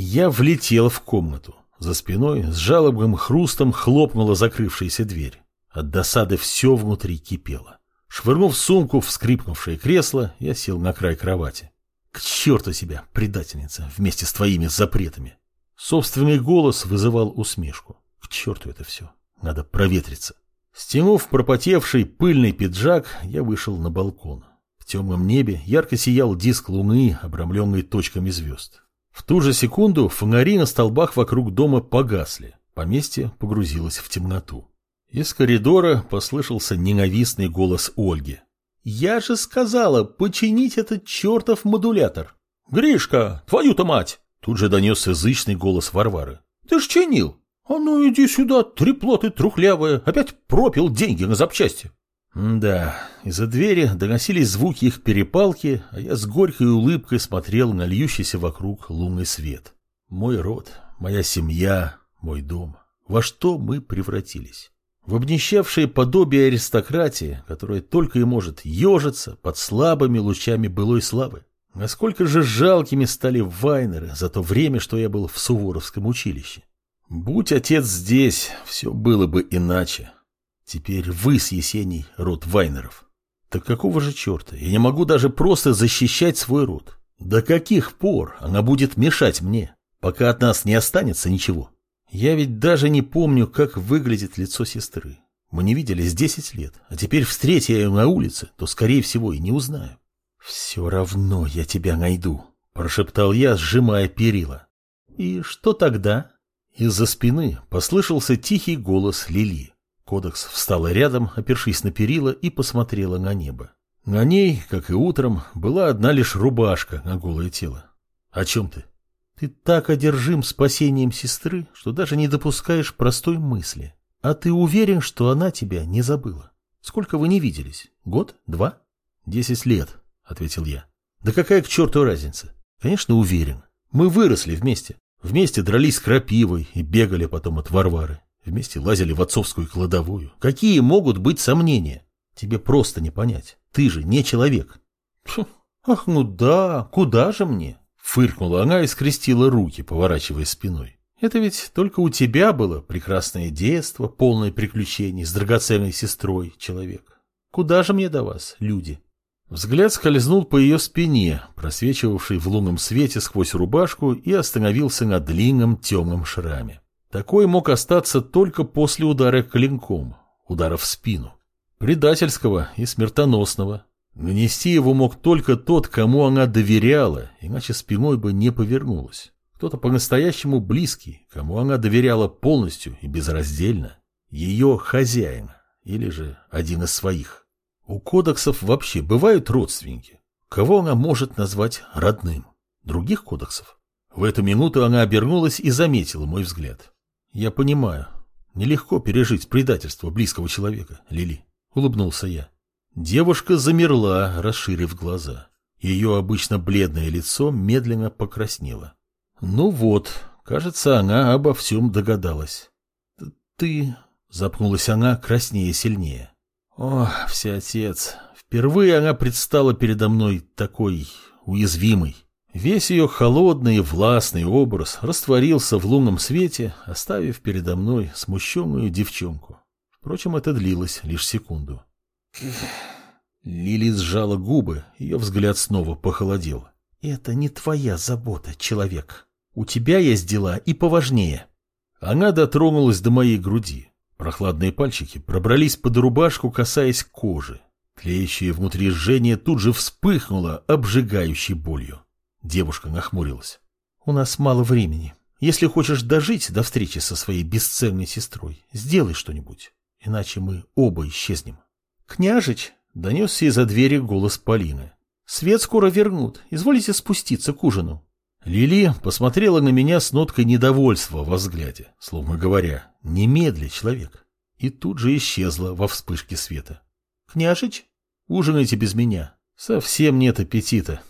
Я влетел в комнату. За спиной с жалобным хрустом хлопнула закрывшаяся дверь. От досады все внутри кипело. Швырнув сумку в скрипнувшее кресло, я сел на край кровати. К черту себя, предательница, вместе с твоими запретами. Собственный голос вызывал усмешку. К черту это все. Надо проветриться. Стянув пропотевший пыльный пиджак, я вышел на балкон. В темном небе ярко сиял диск луны, обрамленный точками звезд. В ту же секунду фонари на столбах вокруг дома погасли. Поместье погрузилось в темноту. Из коридора послышался ненавистный голос Ольги. «Я же сказала, починить этот чертов модулятор!» «Гришка, твою-то мать!» Тут же донесся язычный голос Варвары. «Ты ж чинил! А ну иди сюда, трепло ты трухлявое, опять пропил деньги на запчасти!» Да, из-за двери доносились звуки их перепалки, а я с горькой улыбкой смотрел на льющийся вокруг лунный свет. Мой род, моя семья, мой дом. Во что мы превратились? В обнищавшее подобие аристократии, которая только и может ежиться под слабыми лучами былой славы. Насколько же жалкими стали вайнеры за то время, что я был в Суворовском училище. Будь отец здесь, все было бы иначе. Теперь вы с Есеней род Вайнеров. Так какого же черта? Я не могу даже просто защищать свой род. До каких пор она будет мешать мне, пока от нас не останется ничего? Я ведь даже не помню, как выглядит лицо сестры. Мы не виделись десять лет, а теперь встретя ее на улице, то, скорее всего, и не узнаю. «Все равно я тебя найду», – прошептал я, сжимая перила. «И что тогда?» Из-за спины послышался тихий голос Лили. Кодекс встала рядом, опершись на перила, и посмотрела на небо. На ней, как и утром, была одна лишь рубашка на голое тело. «О чем ты?» «Ты так одержим спасением сестры, что даже не допускаешь простой мысли. А ты уверен, что она тебя не забыла? Сколько вы не виделись? Год? Два?» «Десять лет», — ответил я. «Да какая к черту разница? Конечно, уверен. Мы выросли вместе. Вместе дрались с крапивой и бегали потом от Варвары. Вместе лазили в отцовскую кладовую. Какие могут быть сомнения? Тебе просто не понять. Ты же не человек. Фу, ах, ну да, куда же мне? Фыркнула она и скрестила руки, поворачивая спиной. Это ведь только у тебя было прекрасное детство, полное приключений с драгоценной сестрой, человек. Куда же мне до вас, люди? Взгляд скользнул по ее спине, просвечивавшей в лунном свете сквозь рубашку, и остановился на длинном темном шраме. Такой мог остаться только после удара клинком, удара в спину. Предательского и смертоносного. Нанести его мог только тот, кому она доверяла, иначе спиной бы не повернулась. Кто-то по-настоящему близкий, кому она доверяла полностью и безраздельно. Ее хозяин, или же один из своих. У кодексов вообще бывают родственники. Кого она может назвать родным? Других кодексов? В эту минуту она обернулась и заметила мой взгляд. Я понимаю. Нелегко пережить предательство близкого человека, Лили. Улыбнулся я. Девушка замерла, расширив глаза. Ее обычно бледное лицо медленно покраснело. Ну вот, кажется, она обо всем догадалась. Ты... Запнулась она краснее сильнее. О, всеотец, впервые она предстала передо мной такой уязвимой. Весь ее холодный и властный образ растворился в лунном свете, оставив передо мной смущенную девчонку. Впрочем, это длилось лишь секунду. Лили сжала губы, ее взгляд снова похолодел. «Это не твоя забота, человек. У тебя есть дела и поважнее». Она дотронулась до моей груди. Прохладные пальчики пробрались под рубашку, касаясь кожи. Тлеющее внутри жжение тут же вспыхнуло обжигающей болью. Девушка нахмурилась. «У нас мало времени. Если хочешь дожить до встречи со своей бесценной сестрой, сделай что-нибудь, иначе мы оба исчезнем». «Княжич!» — донесся из-за двери голос Полины. «Свет скоро вернут. Изволите спуститься к ужину». Лили посмотрела на меня с ноткой недовольства во взгляде, словно говоря, «Немедли, человек!» И тут же исчезла во вспышке света. «Княжич, ужинайте без меня. Совсем нет аппетита».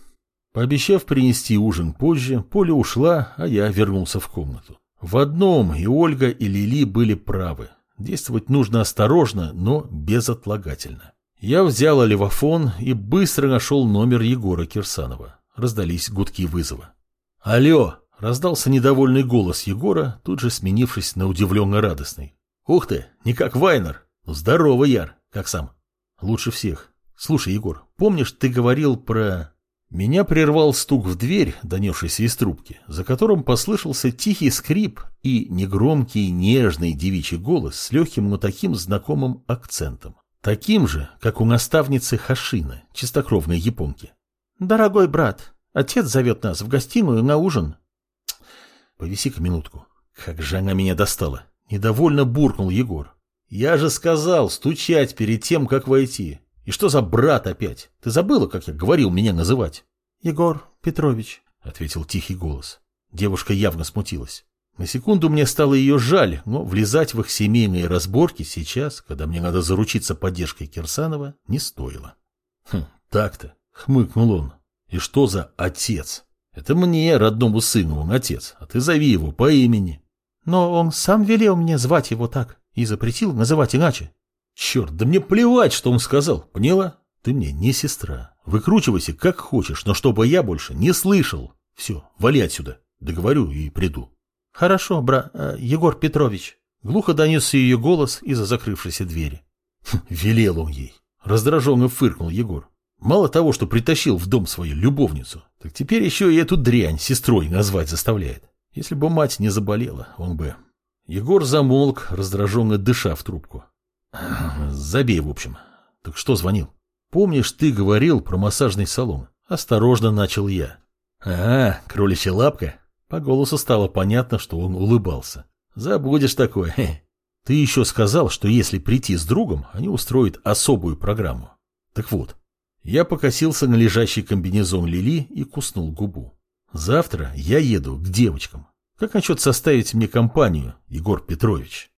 Пообещав принести ужин позже, Поля ушла, а я вернулся в комнату. В одном и Ольга, и Лили были правы. Действовать нужно осторожно, но безотлагательно. Я взял олевофон и быстро нашел номер Егора Кирсанова. Раздались гудки вызова. «Алло!» – Раздался недовольный голос Егора, тут же сменившись на удивленно радостный. Ух ты, не как Вайнер. Здорово, Яр. Как сам? Лучше всех. Слушай, Егор, помнишь, ты говорил про... Меня прервал стук в дверь, донесшийся из трубки, за которым послышался тихий скрип и негромкий, нежный девичий голос с легким, но таким знакомым акцентом. Таким же, как у наставницы Хашина, чистокровной японки. «Дорогой брат, отец зовет нас в гостиную на ужин». «Повиси-ка минутку. Как же она меня достала!» Недовольно буркнул Егор. «Я же сказал стучать перед тем, как войти. И что за брат опять? Ты забыла, как я говорил меня называть? Егор Петрович, ответил тихий голос. Девушка явно смутилась. На секунду мне стало ее жаль, но влезать в их семейные разборки сейчас, когда мне надо заручиться поддержкой Кирсанова, не стоило. Хм, так-то, хмыкнул он. И что за отец? Это мне, родному сыну, он отец, а ты зови его по имени. Но он сам велел мне звать его так и запретил называть иначе. Черт, да мне плевать, что он сказал, поняла? Ты мне не сестра. Выкручивайся как хочешь, но чтобы я больше не слышал. Все, вали отсюда. Договорю и приду. Хорошо, бра... Э, Егор Петрович. Глухо донесся ее голос из-за закрывшейся двери. Хм, велел он ей. Раздраженно фыркнул Егор. Мало того, что притащил в дом свою любовницу, так теперь еще и эту дрянь сестрой назвать заставляет. Если бы мать не заболела, он бы... Егор замолк, раздраженно дыша в трубку. Забей, в общем. Так что звонил? Помнишь, ты говорил про массажный салон? Осторожно начал я. А, кроличья лапка? По голосу стало понятно, что он улыбался. Забудешь такое. Ты еще сказал, что если прийти с другом, они устроят особую программу. Так вот, я покосился на лежащий комбинезон Лили и куснул губу. Завтра я еду к девочкам. Как насчет составить мне компанию, Егор Петрович?